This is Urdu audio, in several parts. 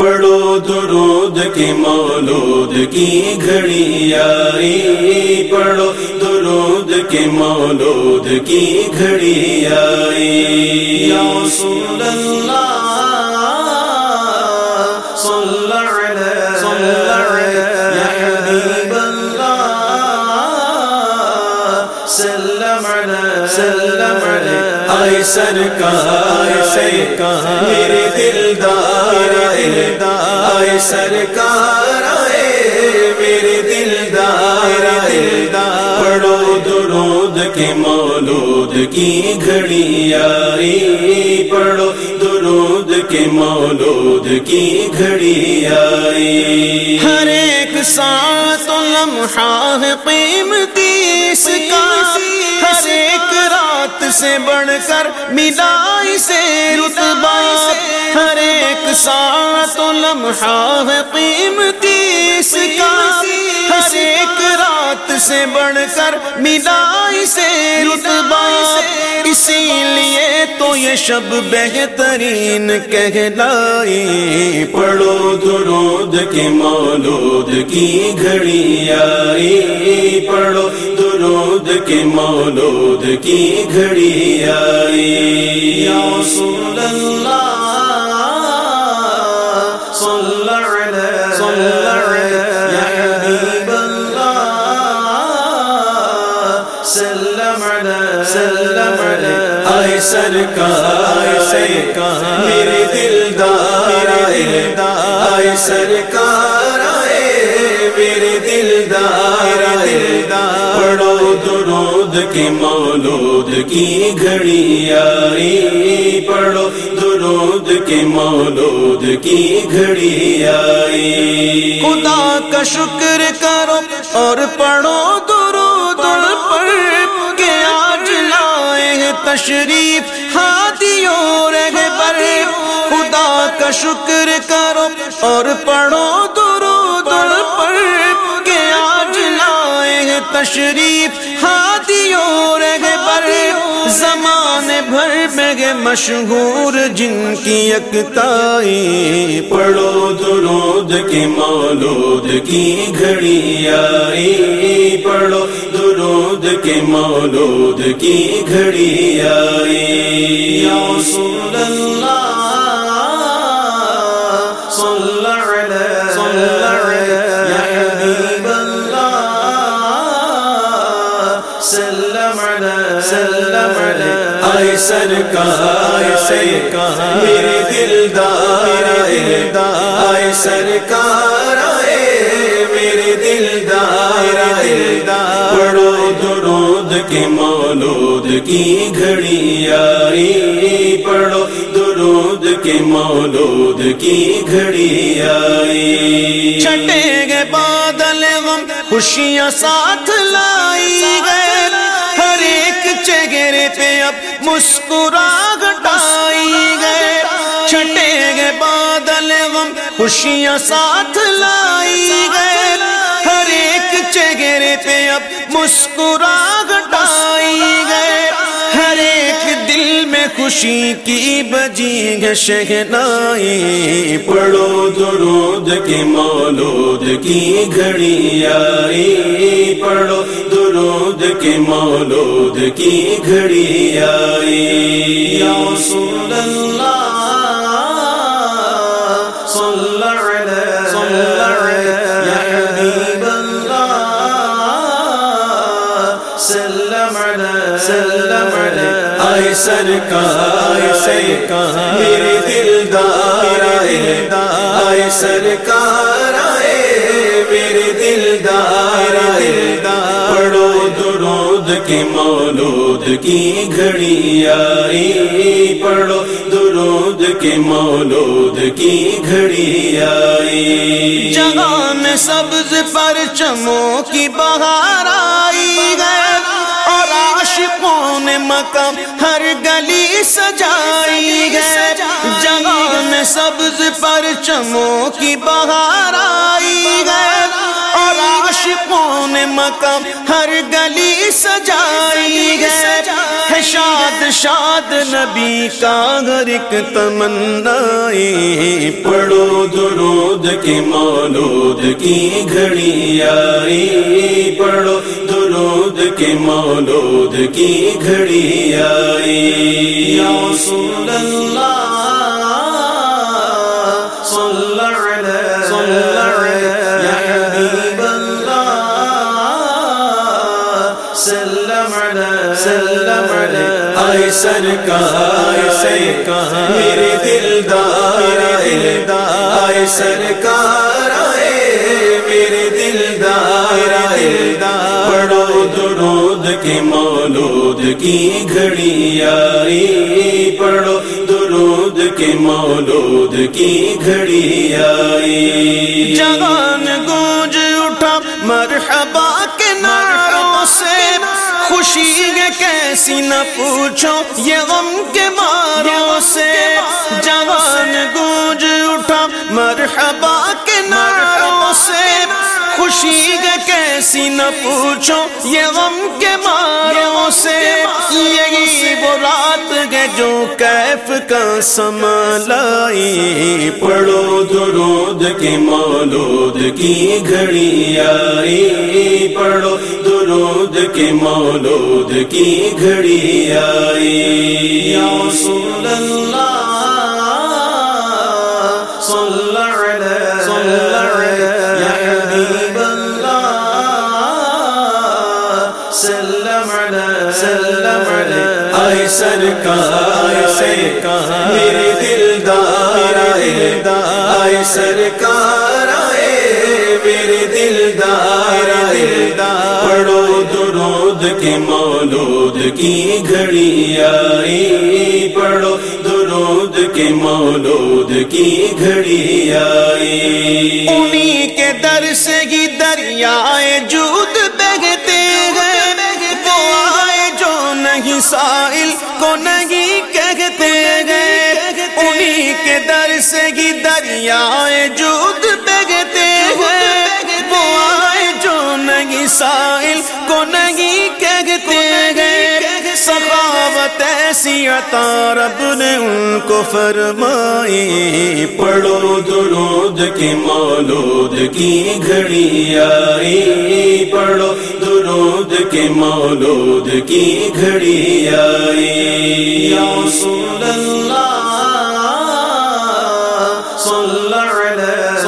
پڑھو درود کی مولود کی گھڑی آئی۔ پڑھو درود کے مولود کی گھڑی آئی۔ یا رسول اللہ صلی علیہ یا حبیب اللہ سلم علیہ سلم علیہ آئے سرکار سرکار میرے دلدار آئے سرکار آئے میرے دلدار دلدار پڑھو درود کے مولود کی گھڑی آئی۔ پڑھو درود کے مولود کی گھڑی آئی۔ ہر ایک ساتھ لمحہ قیمتی سے بڑھ کر ملائی سے رتبہ ہر ایک ساتھ لمحہ قیمتی اس کا۔ ہر ایک رات سے بڑھ کر ملائی سے رتبہ۔ اسی لیے تو یہ شب بہترین کہلائی۔ پڑھو درود کے مولود کی گھڑی آئی۔ پڑھو درود کے مولود کی گھڑی آئی۔ یا رسول اللہ صلی اللہ علیہ صلی سرکار سرکار میرے دلدار آئے سرکار آئے، میرے دلدار دلدار پڑھو درود کے مولود کی گھڑی آئی پڑھو درود کے مولود کی گھڑی آئی خدا کا شکر کرو اور پڑھو درود پر کہ آج لائے تشریف۔ شکر کرو اور پڑھو درود پر کہ آج لائے ہیں تشریف ہاتھیوں رہ پر زمانے بھر میں گے مشہور جن کی یکتائی۔ پڑھو درود کے مولود کی گھڑی آئی۔ پڑھو درود کے مولود کی گھڑی آئی۔ آئے سرکار سرکار میرے دلدار آئے۔ سرکار آئے میرے دلدار دلدار پڑھو درود کے مولود کی گھڑی آئی پڑھو درود کے مولود کی گھڑی آئی چھٹے گے بادل غم، خوشیاں ساتھ لائی گئے۔ ہر ایک چہرے پہ اب مسکراہٹ آئی گئے چھٹے گے بادل غم خوشیاں ساتھ لائی گئے ہر ایک چہرے پہ اب مسکراہٹ آئی گئے ہر ایک دل میں خوشی کی بجی ہے۔ شہنائی پڑھو درود کے مولود کی گھڑی آئی۔ پڑھو درود کے مولود کی گھڑی آئی۔ یا رسول اللہ صلی اللہ علیہ صلی اللہ علیہ یا حبیب اللہ سلم علیہ سلم علیہ آئے سرکار سرکار میرے دلدار دلدار۔ آئے سرکار آئے۔ میرے دلدار کے مولود کی گھڑی آئی پڑھو، درود کے مولود کی گھڑی آئی۔ جہاں میں سبز پر چموں کی بہار آئی گئے اور عاشقوں نے مکم ہر گلی سجائی گئے جہاں میں سبز پر چموں کی بہار عاشقوں نے مکم ہر گلی سجائی گئے ہے شاد ارشاد نبی کا ہر ایک تمنا پڑھو، درود کے مولود کی گھڑی آئی۔ پڑھو، درود کے مولود کی گھڑی آئی۔ یا رسول سرکار سرکار میرے دلدار دلدار آئے سرکار آئے، میرے دلدار دلدار پڑھو درود کے مولود کی گھڑی آئی پڑھو درود کے مولود کی گھڑی آئی۔ جوان گونج اٹھا، مرحبا کے ناروں سے خوشی کیسی نہ پوچھو، یہ غم کے ماروں سے جوان گونج اٹھا، مرحبا کے ناروں سے خوشی کیسی نہ پوچھو، یہ غم کے ماروں سے یہی وہ رات ہے جو کیف کا سما لائی پڑھو درود کے مولود کی گھڑی آئی، پڑھو درود کے مولود کی گھڑی آئی۔ یا رسول اللہ صلی اللہ علیہ صلی اللہ علیہ یا حبیب اللہ سلم علیہ سلم علیہ۔ آئے سرکار سرکار میرے دلدار آئے سرکار۔ میرے دلدار دلدار پڑھو درود کے مولود کی گھڑی آئی۔ پڑھو درود کے مولود کی گھڑی آئی۔ انہی کے در سے ہی دریائے جود بہتے ہیں۔ وہ آئے جو نہیں سائل، کو نہیں کہتے ہیں۔ انہی کے در سے ہی دریائے جود عطا رب نے ان کو فرمائی، پڑھو درود کے مولود کی گھڑی آئی، پڑھو درود کے مولود کی گھڑی آئی۔ یا رسول اللہ، صلی علیہ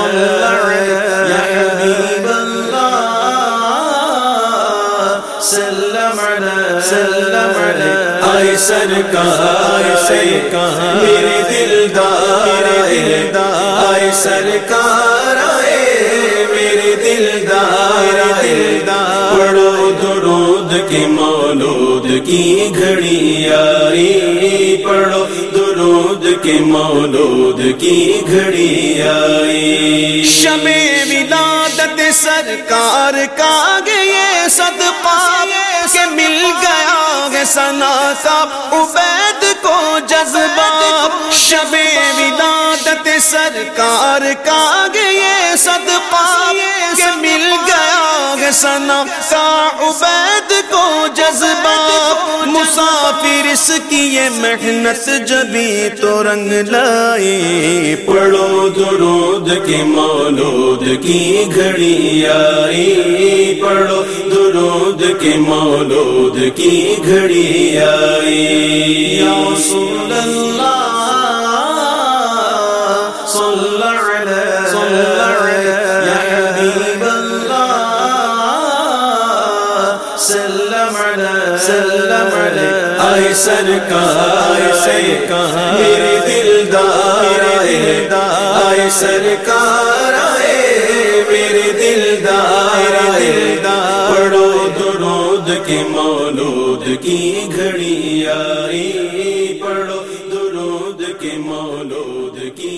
سلم علیہ سلم علیہ آئے سرکار سرکار میرے دلدار دلدار آئے سرکار آئے؟ میرے دلدار دلدار پڑھو درود کے مولود کی گھڑی آئی پڑھو درود کے مولود کی گھڑی آئی شم سنا کا عبید کو جذبہ، شب ولادت سرکار کا یہ صدقہ کہ مل گیا ہے سنا کا عبید کو جذبہ مسافر اس کی یہ محنت جبھی تو رنگ لائے۔ پڑھو درود کے مولود کی گھڑی آئی۔ پڑھو درود کے مولود کی گھڑی آئی۔ یا رسول اللہ سلام آئے سرکار سرکار میرے دلدار آئے سرکار آئے میرے دل دلدار پڑھو درود کے مولود کی گھڑی آئی پڑو درود کے مولود کی